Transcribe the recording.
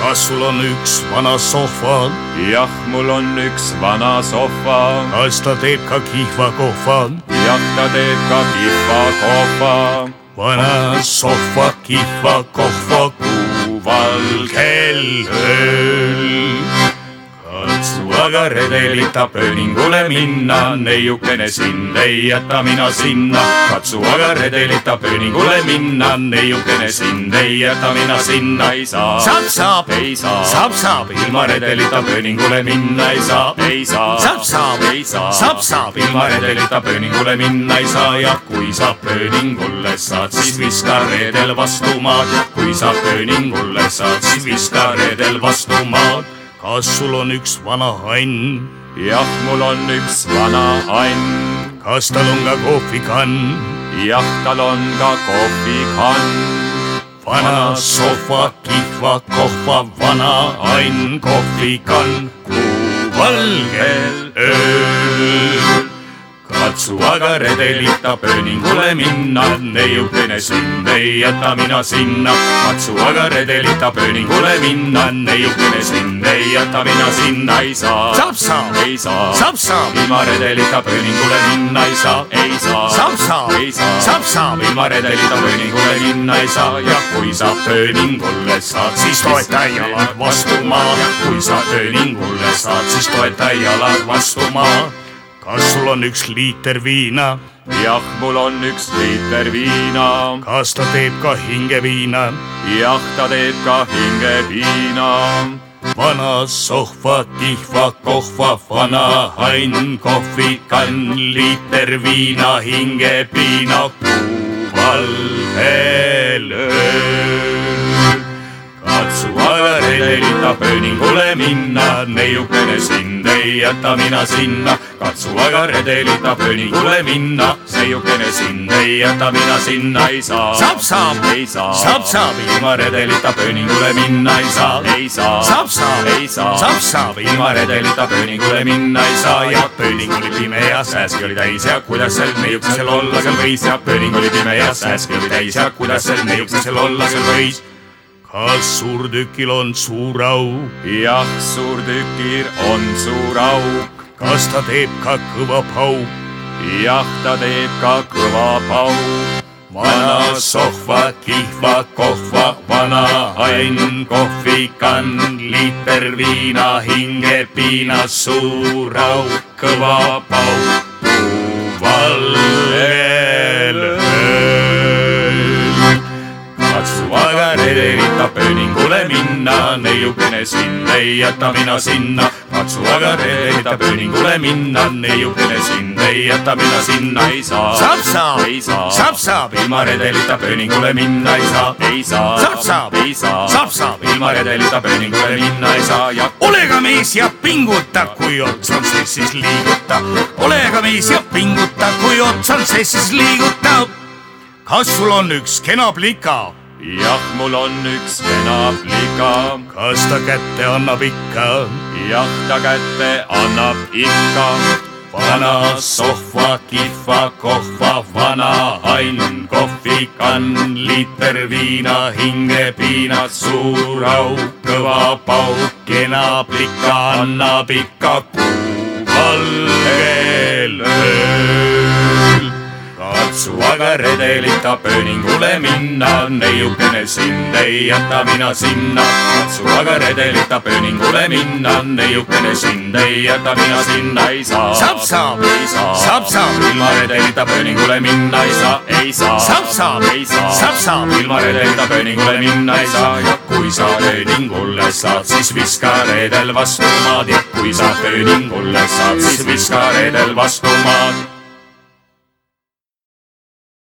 kas sul on üks vana sohva? jah, mul on üks vana sohva, kas ta teeb ka kihva kohva? jah, ta teeb ka kihva kohva. vana sohva, kihva kohva, kuuvalgel ööl. Aga redelita pööningule minna, neiukene sind ei jäta mina sinna. katsu aga redelita pööningule minna, neiukene sind ei jäta mina sinna. ei saa, saab, saab, ei saa, saab, saab, ilma redelita pööningule minna ei saa. ei saa, saab, saab, ei saa, saab, saab, ilma redelita pööningule minna ei saa. Ja kui sa pööningule saad, siis viska redel vastu maad. Kui sa pööningule saad, siis viska redel vastu maad. Kas sul on üks vana hann, jah, mul on üks vana Ann, kas tal on ka kohvikann? jah, tal on ka kohvikann. vana sohva, kihva kohva, vana Ain kohvikann, kuuvalgel ööl. Katsu aga redelita pööningule minna, neiukene sind ei jäta mina sinna. katsu aga redelita pööningule minna, neiukene sind ei jäta mina sinna. Ei saa. Saab, saab, ei saa, saab, saab, ilma redelita pööningule minna ei saa, ei saa, saab, saab. Ei, saa, saab, saab, ilma redelita pööningule minna ei saa. Ja kui sa pööningule saad, siis toeta jalad vastu maa. ja kui sa pööningule saad, siis toeta jalad vastu maa. Kas sul on üks liiter viina, jah, mul on üks liiter viina, kas ta teeb ka hingeviina? jah, ta teeb ka hingeviina. vana sohva, kihva kohva, vana Ain kohvikann, liiter viina, hingepiina, kuuvalgel redelita pööningule minna, neiukene sind ei jäta mina sinna. katsu aga redelita pööningule minna, neiukene sind ei jäta mina sinna ei saa. Saab, saab. ei saa. Saab, saab. ilma redelita pööningule minna ei saa. ei saa, saab, saab, ei saa, saab, saab, ilma redelita pööningule minna ei saa ja pööning oli pime ja sääski oli täis ja kuidas sel neiukesel olla seal võis ja pööning oli pime ja sääski oli täis ja kuidas sel neiukesel olla seal võis. Kas suurtükil on suur au, jah, suurtükil on suur auk, kas ta teeb ka kõva pau? jah, ta teeb ka kõva pauk. vana sohva, kihva kohva, vana Ain kohvikann, liiter viina, hingepiina, suur au, kõva pauk, kuuvalgel ööl. Neiukene sind ei jäta mina sinna. katsu aga redelita pööningule minna, neiukene sind ei jäta mina sinna ei saa. Saab, saab. ei saa, Saab, saab. ilma redelita pööningule minna ei saa, ei saa, Saab, saab. ei saa, Saab, saab. ilma redelita pööningule minna ei saa ja ole ka mees ja pinguta, kui ots on sees, siis liiguta. ole ka mees ja pinguta, kui ots on sees, siis liiguta. kas sul on üks kena plika, jah, mul on üks kena plika, kas ta kätte annab ikka? jah, ta kätte annab ikka. vana sohva, kihva kohva, vana Ain kohvikann, liiter viina, hingepiina, suur au, kõva pauk, kena plika annab ikka kuuvalgel ööl. Katsu aga redelita pööningule minna, neiukene sind ei jäta mina sinna. katsu aga redelita pööningule minna, neiukene sind ei jäta mina sinna ei saa. Saab, saab. ei saa, Saab, saab. ilma redelita pööningule minna ei saa, ei saa, Saab, saab. ei saa, Saab, saab. ilma redelita pööningule minna ei saa ja kui sa pööningule saad, siis viska redel vastu maad ja kui sa pööningule saad, siis viska redel vastu maad